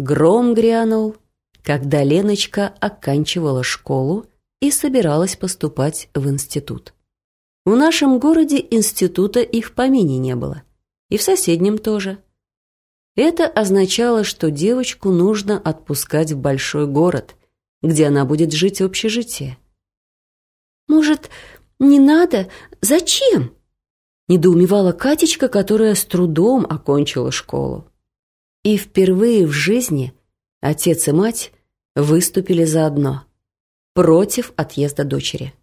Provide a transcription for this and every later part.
Гром грянул, когда Леночка оканчивала школу и собиралась поступать в институт. В нашем городе института и в помине не было, и в соседнем тоже. Это означало, что девочку нужно отпускать в большой город, где она будет жить в общежитии. «Может, не надо? Зачем?» недоумевала Катечка, которая с трудом окончила школу. И впервые в жизни отец и мать выступили заодно, против отъезда дочери.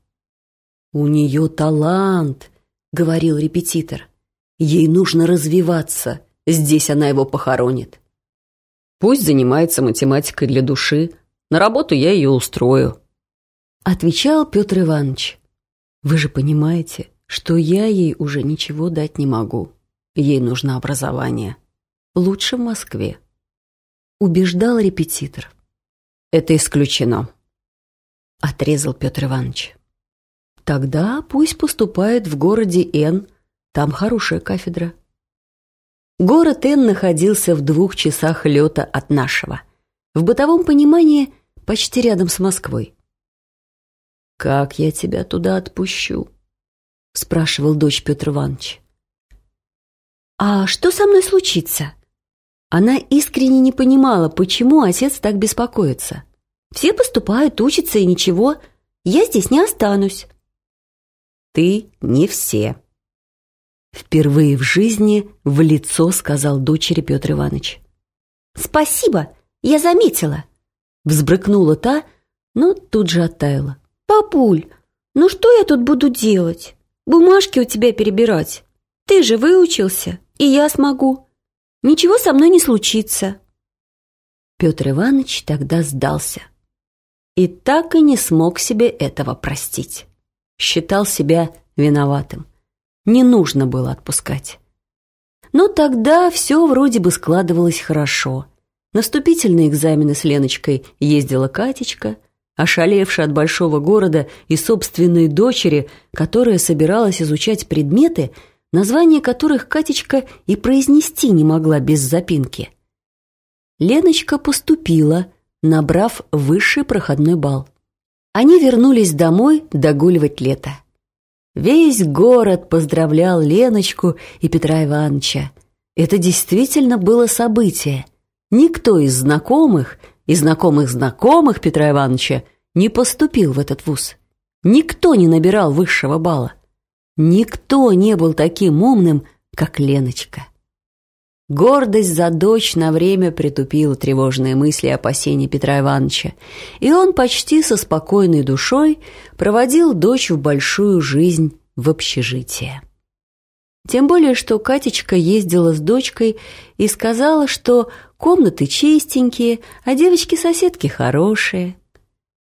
«У нее талант», — говорил репетитор. «Ей нужно развиваться, здесь она его похоронит». «Пусть занимается математикой для души, на работу я ее устрою», — отвечал Петр Иванович. «Вы же понимаете, что я ей уже ничего дать не могу. Ей нужно образование. Лучше в Москве. Убеждал репетитор. Это исключено. Отрезал Петр Иванович. Тогда пусть поступает в городе Н, там хорошая кафедра. Город Н находился в двух часах лета от нашего. В бытовом понимании почти рядом с Москвой. «Как я тебя туда отпущу?» спрашивал дочь Петр Иванович. «А что со мной случится?» Она искренне не понимала, почему отец так беспокоится. «Все поступают, учатся и ничего. Я здесь не останусь». «Ты не все». Впервые в жизни в лицо сказал дочери Петр Иванович. «Спасибо, я заметила». Взбрыкнула та, но тут же оттаяла. «Папуль, ну что я тут буду делать?» Бумажки у тебя перебирать. Ты же выучился, и я смогу. Ничего со мной не случится». Петр Иванович тогда сдался. И так и не смог себе этого простить. Считал себя виноватым. Не нужно было отпускать. Но тогда все вроде бы складывалось хорошо. Наступительные экзамены с Леночкой ездила Катечка, ошалевшая от большого города и собственной дочери, которая собиралась изучать предметы, названия которых Катечка и произнести не могла без запинки. Леночка поступила, набрав высший проходной балл. Они вернулись домой догуливать лето. Весь город поздравлял Леночку и Петра Ивановича. Это действительно было событие. Никто из знакомых и знакомых знакомых Петра Ивановича не поступил в этот вуз. Никто не набирал высшего балла. Никто не был таким умным, как Леночка. Гордость за дочь на время притупила тревожные мысли и опасения Петра Ивановича, и он почти со спокойной душой проводил дочь в большую жизнь в общежитие. Тем более, что Катечка ездила с дочкой и сказала, что комнаты чистенькие, а девочки-соседки хорошие.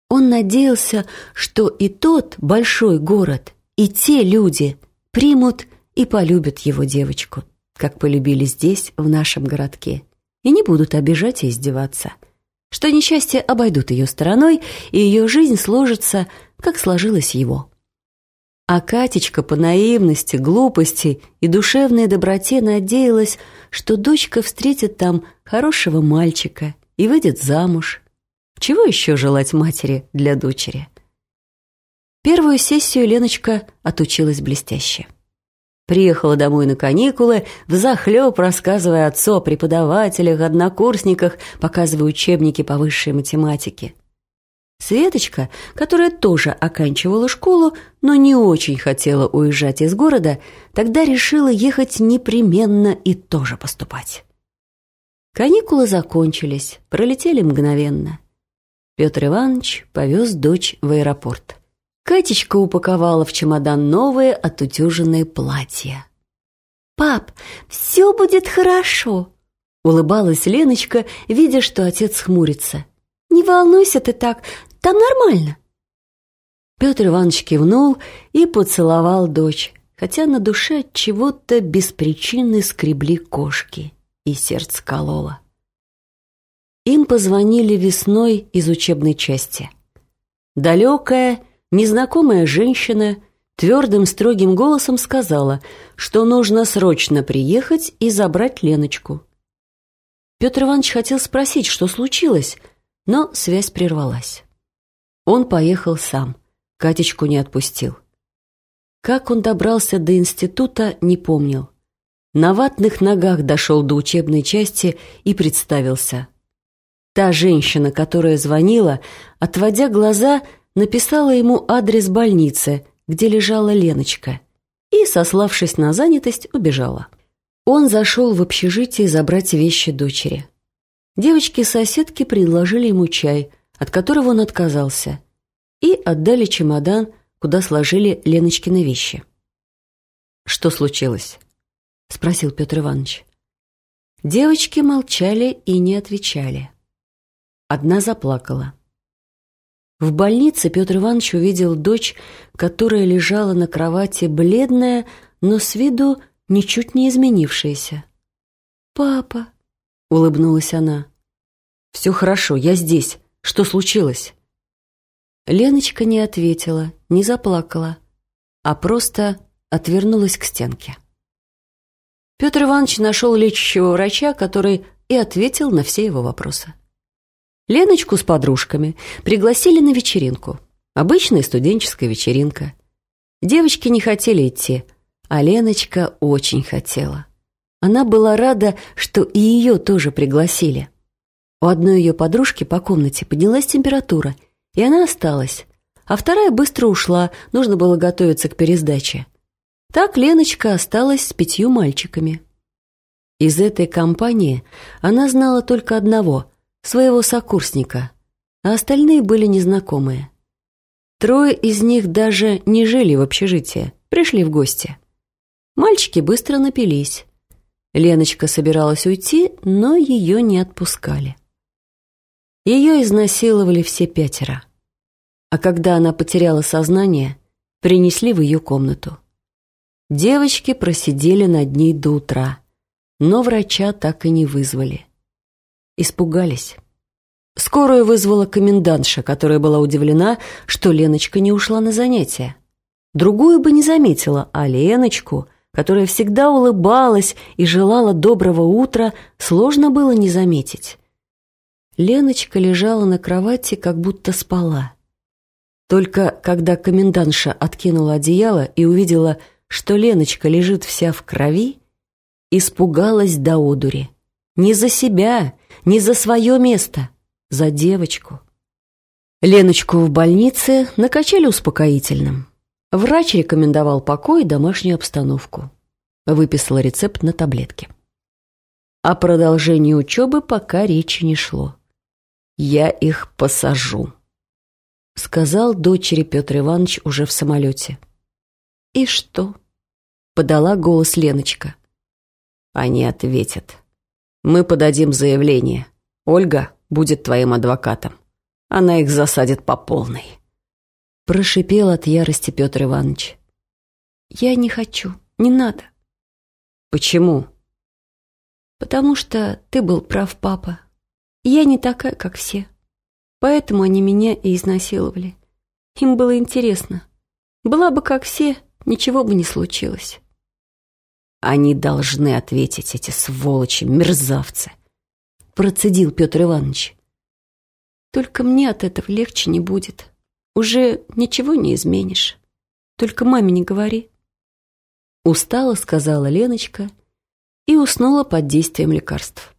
Он надеялся, что и тот большой город, и те люди примут и полюбят его девочку, как полюбили здесь, в нашем городке, и не будут обижать и издеваться, что несчастья обойдут ее стороной, и ее жизнь сложится, как сложилась его. А Катечка по наивности, глупости и душевной доброте надеялась, что дочка встретит там хорошего мальчика и выйдет замуж. Чего еще желать матери для дочери? Первую сессию Леночка отучилась блестяще. Приехала домой на каникулы, взахлеб рассказывая отцу о преподавателях, однокурсниках, показывая учебники по высшей математике. Светочка, которая тоже оканчивала школу, но не очень хотела уезжать из города, тогда решила ехать непременно и тоже поступать. Каникулы закончились, пролетели мгновенно. Петр Иванович повез дочь в аэропорт. Катечка упаковала в чемодан новые отутюженные платья. «Пап, все будет хорошо!» Улыбалась Леночка, видя, что отец хмурится. «Не волнуйся ты так, там нормально». Петр Иванович кивнул и поцеловал дочь, хотя на душе чего-то без скребли кошки, и сердце кололо. Им позвонили весной из учебной части. Далекая, незнакомая женщина твердым строгим голосом сказала, что нужно срочно приехать и забрать Леночку. Петр Иванович хотел спросить, что случилось, но связь прервалась. Он поехал сам, Катечку не отпустил. Как он добрался до института, не помнил. На ватных ногах дошел до учебной части и представился. Та женщина, которая звонила, отводя глаза, написала ему адрес больницы, где лежала Леночка, и, сославшись на занятость, убежала. Он зашел в общежитие забрать вещи дочери. Девочки-соседки предложили ему чай, от которого он отказался, и отдали чемодан, куда сложили Леночкины вещи. «Что случилось?» — спросил Петр Иванович. Девочки молчали и не отвечали. Одна заплакала. В больнице Петр Иванович увидел дочь, которая лежала на кровати бледная, но с виду ничуть не изменившаяся. «Папа», — улыбнулась она. «Все хорошо, я здесь. Что случилось?» Леночка не ответила, не заплакала, а просто отвернулась к стенке. Петр Иванович нашел лечащего врача, который и ответил на все его вопросы. Леночку с подружками пригласили на вечеринку. Обычная студенческая вечеринка. Девочки не хотели идти, а Леночка очень хотела. Она была рада, что и ее тоже пригласили. У одной ее подружки по комнате поднялась температура, и она осталась, а вторая быстро ушла, нужно было готовиться к пересдаче. Так Леночка осталась с пятью мальчиками. Из этой компании она знала только одного, своего сокурсника, а остальные были незнакомые. Трое из них даже не жили в общежитии, пришли в гости. Мальчики быстро напились. Леночка собиралась уйти, но ее не отпускали. Ее изнасиловали все пятеро. А когда она потеряла сознание, принесли в ее комнату. Девочки просидели над ней до утра, но врача так и не вызвали. Испугались. Скорую вызвала комендантша, которая была удивлена, что Леночка не ушла на занятия. Другую бы не заметила, а Леночку, которая всегда улыбалась и желала доброго утра, сложно было не заметить. Леночка лежала на кровати, как будто спала. Только когда комендантша откинула одеяло и увидела, что Леночка лежит вся в крови, испугалась до одури. Не за себя, не за свое место, за девочку. Леночку в больнице накачали успокоительным. Врач рекомендовал покой и домашнюю обстановку. Выписала рецепт на таблетки. О продолжении учебы пока речи не шло. «Я их посажу», — сказал дочери Петр Иванович уже в самолете. «И что?» — подала голос Леночка. «Они ответят. Мы подадим заявление. Ольга будет твоим адвокатом. Она их засадит по полной. Прошипел от ярости Петр Иванович. Я не хочу, не надо. Почему? Потому что ты был прав, папа. Я не такая, как все. Поэтому они меня и изнасиловали. Им было интересно. Была бы как все, ничего бы не случилось. Они должны ответить, эти сволочи, мерзавцы. Процедил Петр Иванович. Только мне от этого легче не будет. Уже ничего не изменишь. Только маме не говори. Устала, сказала Леночка и уснула под действием лекарств.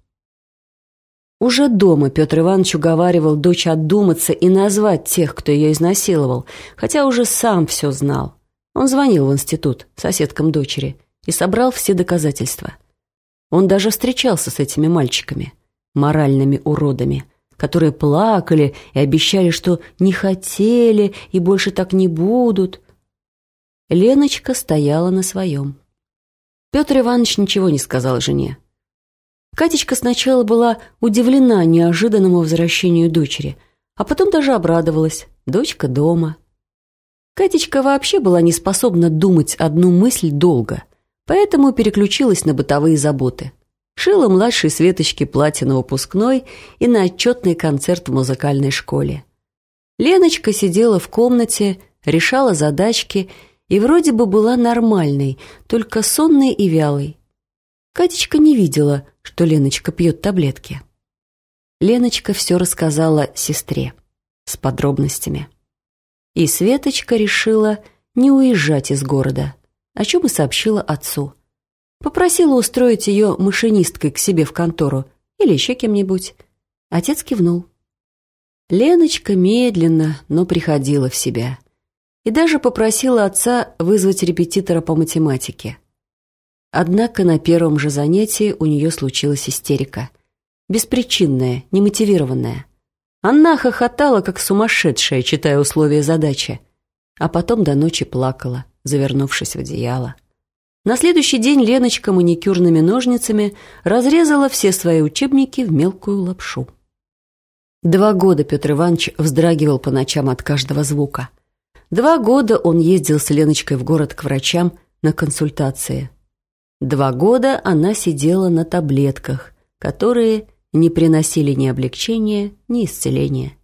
Уже дома Петр Иванович уговаривал дочь отдуматься и назвать тех, кто ее изнасиловал, хотя уже сам все знал. Он звонил в институт соседкам дочери – и собрал все доказательства. Он даже встречался с этими мальчиками, моральными уродами, которые плакали и обещали, что не хотели и больше так не будут. Леночка стояла на своем. Петр Иванович ничего не сказал жене. Катечка сначала была удивлена неожиданному возвращению дочери, а потом даже обрадовалась. Дочка дома. Катечка вообще была не способна думать одну мысль долго – поэтому переключилась на бытовые заботы. Шила младшей Светочке платье на выпускной и на отчетный концерт в музыкальной школе. Леночка сидела в комнате, решала задачки и вроде бы была нормальной, только сонной и вялой. Катечка не видела, что Леночка пьет таблетки. Леночка все рассказала сестре с подробностями. И Светочка решила не уезжать из города, о чем и сообщила отцу. Попросила устроить ее машинисткой к себе в контору или еще кем-нибудь. Отец кивнул. Леночка медленно, но приходила в себя. И даже попросила отца вызвать репетитора по математике. Однако на первом же занятии у нее случилась истерика. Беспричинная, немотивированная. Она хохотала, как сумасшедшая, читая условия задачи. А потом до ночи плакала, завернувшись в одеяло. На следующий день Леночка маникюрными ножницами разрезала все свои учебники в мелкую лапшу. Два года Петр Иванович вздрагивал по ночам от каждого звука. Два года он ездил с Леночкой в город к врачам на консультации. Два года она сидела на таблетках, которые не приносили ни облегчения, ни исцеления.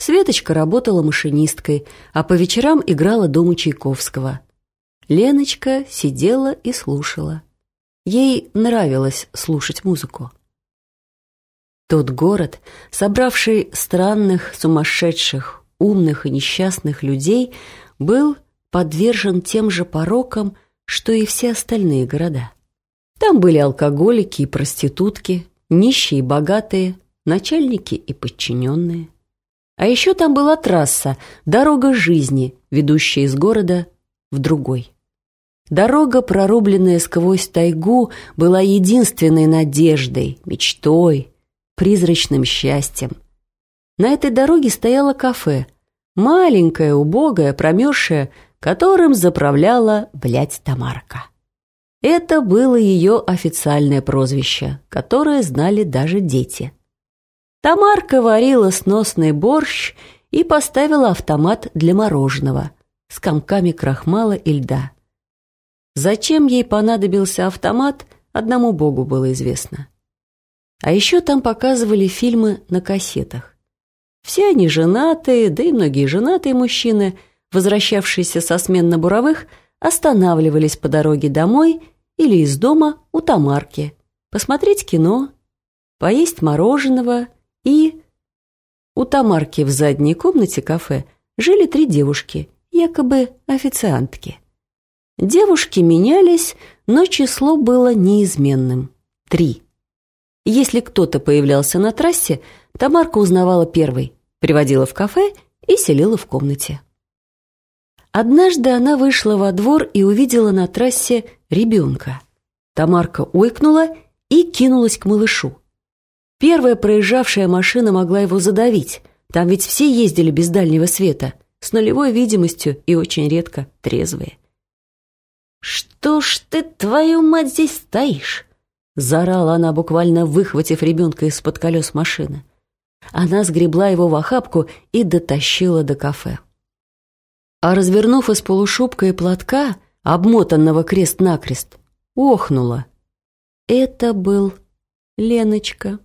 Светочка работала машинисткой, а по вечерам играла дома Чайковского. Леночка сидела и слушала. Ей нравилось слушать музыку. Тот город, собравший странных, сумасшедших, умных и несчастных людей, был подвержен тем же порокам, что и все остальные города. Там были алкоголики и проститутки, нищие и богатые, начальники и подчиненные. А еще там была трасса, дорога жизни, ведущая из города в другой. Дорога, прорубленная сквозь тайгу, была единственной надеждой, мечтой, призрачным счастьем. На этой дороге стояло кафе, маленькое, убогое, промерзшее, которым заправляла, блядь, Тамарка. Это было ее официальное прозвище, которое знали даже дети. Тамарка варила сносный борщ и поставила автомат для мороженого с комками крахмала и льда. Зачем ей понадобился автомат, одному богу было известно. А еще там показывали фильмы на кассетах. Все они женатые, да и многие женатые мужчины, возвращавшиеся со смен на буровых, останавливались по дороге домой или из дома у Тамарки, посмотреть кино, поесть мороженого и... У Тамарки в задней комнате кафе жили три девушки, якобы официантки. Девушки менялись, но число было неизменным – три. Если кто-то появлялся на трассе, Тамарка узнавала первой, приводила в кафе и селила в комнате. Однажды она вышла во двор и увидела на трассе ребенка. Тамарка ойкнула и кинулась к малышу. Первая проезжавшая машина могла его задавить. Там ведь все ездили без дальнего света, с нулевой видимостью и очень редко трезвые. «Что ж ты, твою мать, здесь стоишь?» Заорала она, буквально выхватив ребенка из-под колес машины. Она сгребла его в охапку и дотащила до кафе. А развернув из полушубка и платка, обмотанного крест-накрест, охнула. Это был Леночка.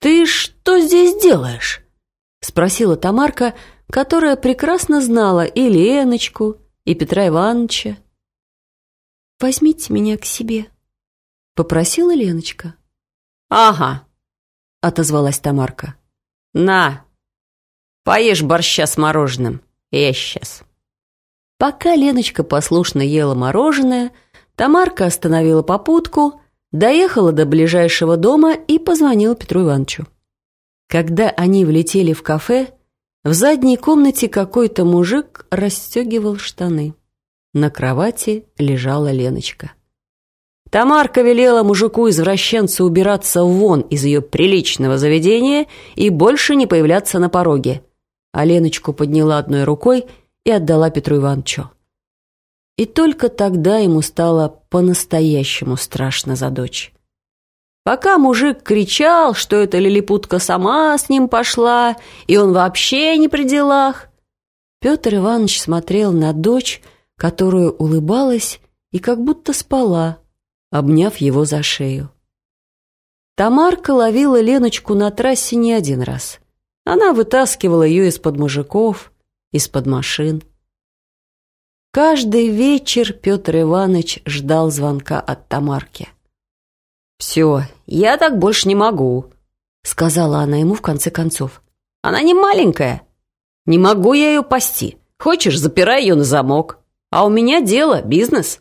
«Ты что здесь делаешь?» — спросила Тамарка, которая прекрасно знала и Леночку, и Петра Ивановича. «Возьмите меня к себе», — попросила Леночка. «Ага», — отозвалась Тамарка. «На, поешь борща с мороженым, я сейчас». Пока Леночка послушно ела мороженое, Тамарка остановила попутку, доехала до ближайшего дома и позвонила Петру Ивановичу. Когда они влетели в кафе, в задней комнате какой-то мужик расстегивал штаны. На кровати лежала Леночка. Тамарка велела мужику-извращенцу убираться вон из ее приличного заведения и больше не появляться на пороге. А Леночку подняла одной рукой и отдала Петру Ивановичу. И только тогда ему стало по-настоящему страшно за дочь. Пока мужик кричал, что эта лилипутка сама с ним пошла, и он вообще не при делах, Петр Иванович смотрел на дочь, которая улыбалась и как будто спала, обняв его за шею. Тамарка ловила Леночку на трассе не один раз. Она вытаскивала ее из-под мужиков, из-под машин. Каждый вечер Петр Иванович ждал звонка от Тамарки. «Все, я так больше не могу», — сказала она ему в конце концов. «Она не маленькая. Не могу я ее пасти. Хочешь, запирай ее на замок. А у меня дело, бизнес».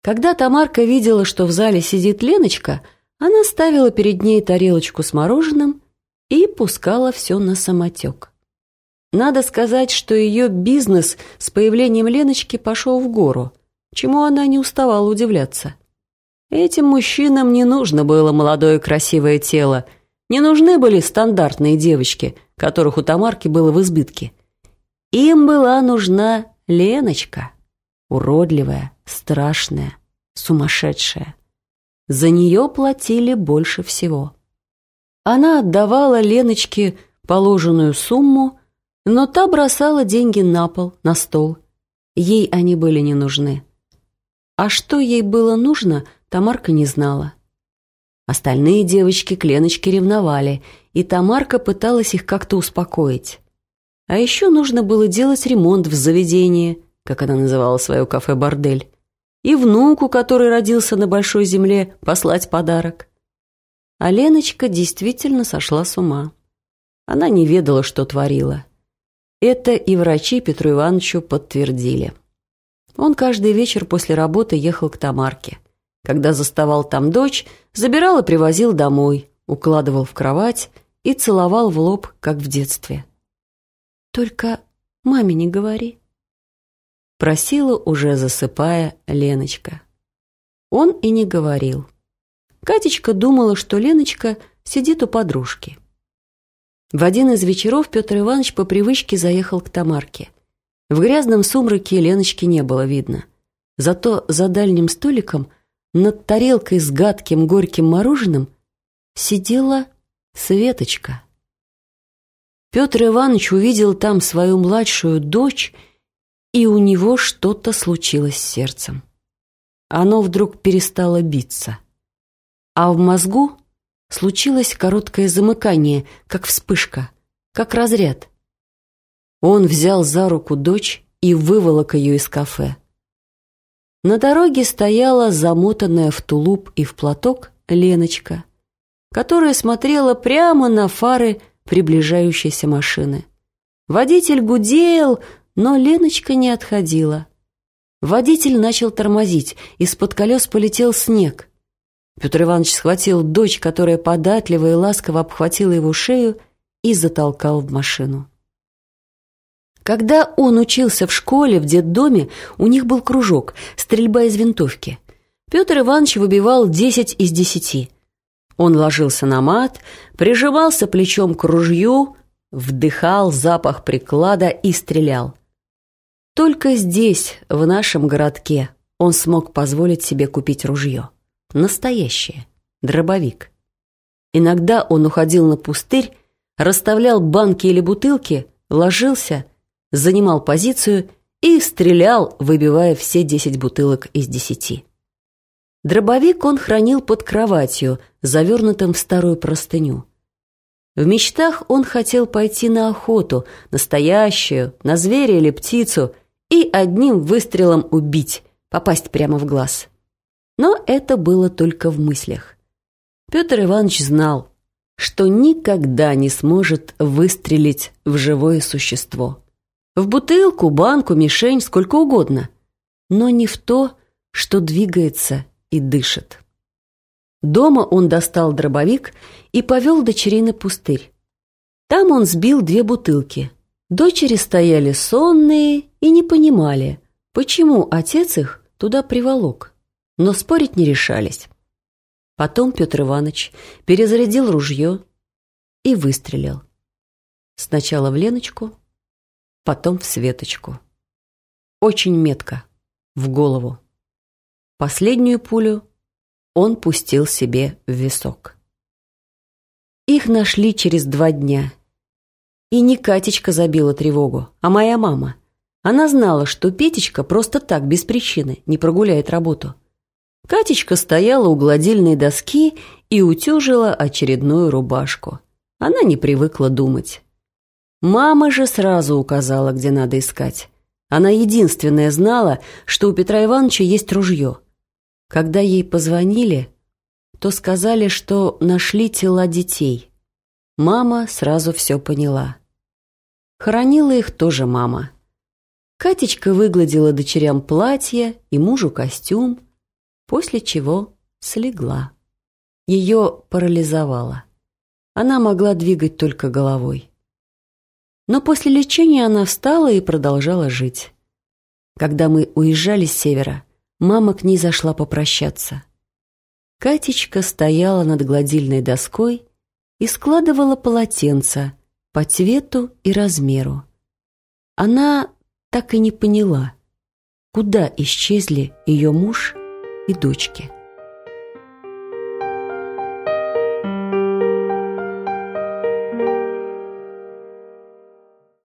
Когда Тамарка видела, что в зале сидит Леночка, она ставила перед ней тарелочку с мороженым и пускала все на самотек. Надо сказать, что ее бизнес с появлением Леночки пошел в гору, чему она не уставала удивляться. Этим мужчинам не нужно было молодое красивое тело, не нужны были стандартные девочки, которых у Тамарки было в избытке. Им была нужна Леночка, уродливая, страшная, сумасшедшая. За нее платили больше всего. Она отдавала Леночке положенную сумму, но та бросала деньги на пол, на стол. Ей они были не нужны. А что ей было нужно, Тамарка не знала. Остальные девочки к Леночке ревновали, и Тамарка пыталась их как-то успокоить. А еще нужно было делать ремонт в заведении, как она называла свое кафе-бордель, и внуку, который родился на большой земле, послать подарок. А Леночка действительно сошла с ума. Она не ведала, что творила. Это и врачи Петру Ивановичу подтвердили. Он каждый вечер после работы ехал к Тамарке. Когда заставал там дочь, забирал и привозил домой, укладывал в кровать и целовал в лоб, как в детстве. «Только маме не говори», — просила, уже засыпая, Леночка. Он и не говорил. Катечка думала, что Леночка сидит у подружки. В один из вечеров Петр Иванович по привычке заехал к Тамарке. В грязном сумраке Леночки не было видно. Зато за дальним столиком, над тарелкой с гадким горьким мороженым, сидела Светочка. Петр Иванович увидел там свою младшую дочь, и у него что-то случилось с сердцем. Оно вдруг перестало биться. А в мозгу случилось короткое замыкание, как вспышка, как разряд. Он взял за руку дочь и выволок ее из кафе. На дороге стояла замотанная в тулуп и в платок Леночка, которая смотрела прямо на фары приближающейся машины. Водитель гудел, но Леночка не отходила. Водитель начал тормозить, из-под колес полетел снег. Петр Иванович схватил дочь, которая податливо и ласково обхватила его шею, и затолкал в машину. Когда он учился в школе, в детдоме, у них был кружок «Стрельба из винтовки». Петр Иванович выбивал десять из десяти. Он ложился на мат, прижимался плечом к ружью, вдыхал запах приклада и стрелял. Только здесь, в нашем городке, он смог позволить себе купить ружье. Настоящее. Дробовик. Иногда он уходил на пустырь, расставлял банки или бутылки, ложился, занимал позицию и стрелял, выбивая все десять бутылок из десяти. Дробовик он хранил под кроватью, завернутым в старую простыню. В мечтах он хотел пойти на охоту, настоящую, на зверя или птицу, и одним выстрелом убить, попасть прямо в глаз. Но это было только в мыслях. Петр Иванович знал, что никогда не сможет выстрелить в живое существо. В бутылку, банку, мишень, сколько угодно. Но не в то, что двигается и дышит. Дома он достал дробовик и повел дочерей на пустырь. Там он сбил две бутылки. Дочери стояли сонные и не понимали, почему отец их туда приволок но спорить не решались. Потом Петр Иванович перезарядил ружье и выстрелил. Сначала в Леночку, потом в Светочку. Очень метко, в голову. Последнюю пулю он пустил себе в висок. Их нашли через два дня. И не Катечка забила тревогу, а моя мама. Она знала, что Петечка просто так, без причины, не прогуляет работу. Катечка стояла у гладильной доски и утюжила очередную рубашку. Она не привыкла думать. Мама же сразу указала, где надо искать. Она единственная знала, что у Петра Ивановича есть ружье. Когда ей позвонили, то сказали, что нашли тела детей. Мама сразу все поняла. Хоронила их тоже мама. Катечка выгладила дочерям платье и мужу костюм, после чего слегла. Ее парализовало. Она могла двигать только головой. Но после лечения она встала и продолжала жить. Когда мы уезжали с севера, мама к ней зашла попрощаться. Катечка стояла над гладильной доской и складывала полотенца по цвету и размеру. Она так и не поняла, куда исчезли ее муж и дочки.